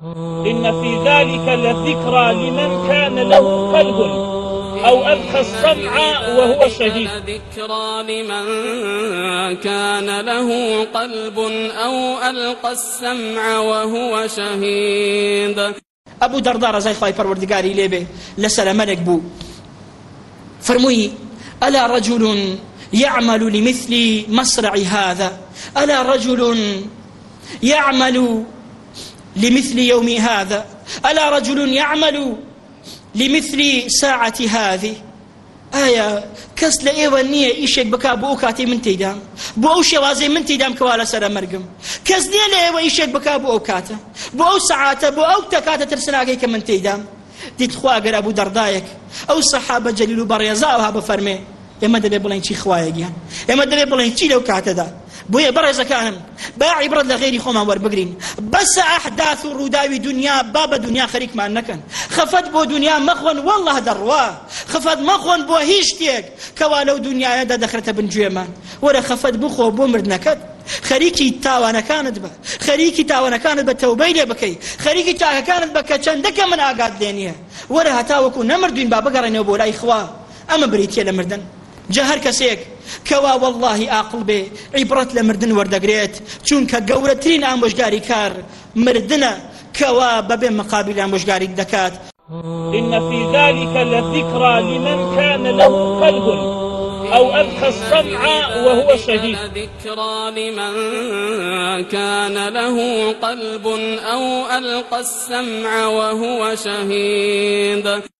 إن في ذلك لذكرى لمن كان له قلب أو ألقى السمع وهو شهيد ذكرى لمن كان له قلب أو ألقى السمع وهو شهيد أبو دردار زي خواهي پروردگاري ليبه لسل ملك بو فرموي ألا رجل يعمل لمثل مصرع هذا ألا رجل يعمل لمثل يوم هذا ألا رجل يعمل لمثل ساعة هذه ئایا کەس لە ئێوە نییە ئیشێک بک بۆ ئەو کاتی من تێدام بۆ ئەو شێوازەی من تێدام کەوا لە سرە مەرگم کەس نییە لە ئێوە ئیشێک بک بۆ ئەو کاتە بۆ ئەو سەعاتە بۆ ئەو تەکاتە ترسناگەی کە من تێدام دیتخواگەر ئەبوو دەردایەک ئەو سەحابە جەلیل و بەڕێزاوها بەفەرمێ ئێمە دەبێ بڵێن چی خوایەگیان ئێمە دەبێ بڵێن چی لەو کاتەدا بۆیە بەڕێزەکانم با عیبرەت لە غێری خۆمان وەربگرین بەسە ئەحداث و ڕووداوی دنیا با بە دنیا خەریکمان نەکەن خەفەت بۆ دنیا مەخۆن والله دەڕوا خەفەت مەخۆن بۆ هیچ شتێک کەوا لەو دنیاەدا دەخرێتە بنجێمان وەرە خەفەت بخۆ بۆ مردنەکەت خەریکی تاوانەکانت بە خەریکی تاوانەکانت بە تەوبەی لێ بکەی خەریکی تاکەکانت بە کە چەندەکە من ئاگات لێنیە وەرە هەتاوەکو نەمردوین با بگەڕێنەوە بۆ لای خوا ئەمە بریتە لە مردن جە هەر کەسێک کەوا واللهی عقل بێ عیبرەت لە مردن وەردەگرێت چونکە گەورەترین ئامۆژگاری کار مردنە کەوا بەبێ مقابل ئامۆژگاری دەکات إن في ذلك لذكرى لمن كان له قلب أو ألقى السمع وهو شهيد ذكرى لمن كان له قلب أو ألقى السمع وهو شهيد